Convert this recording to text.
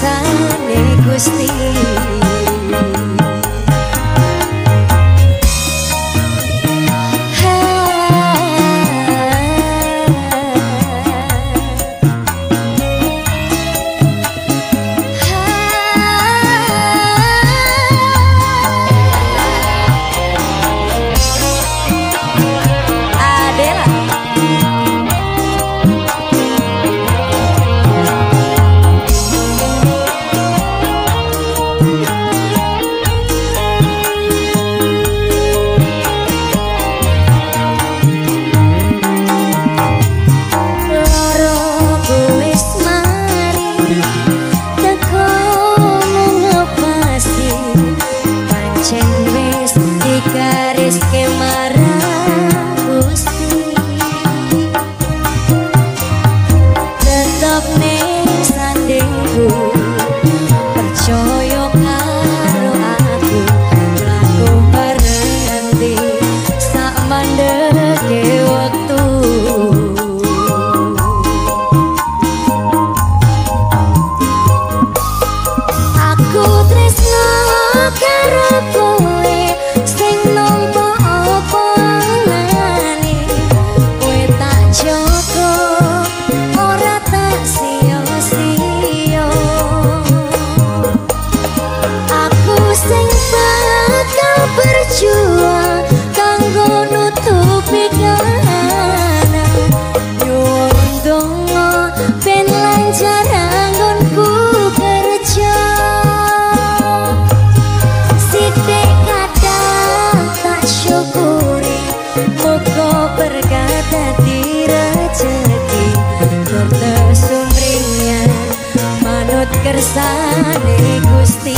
kuasa gusti. again. kersane Gusti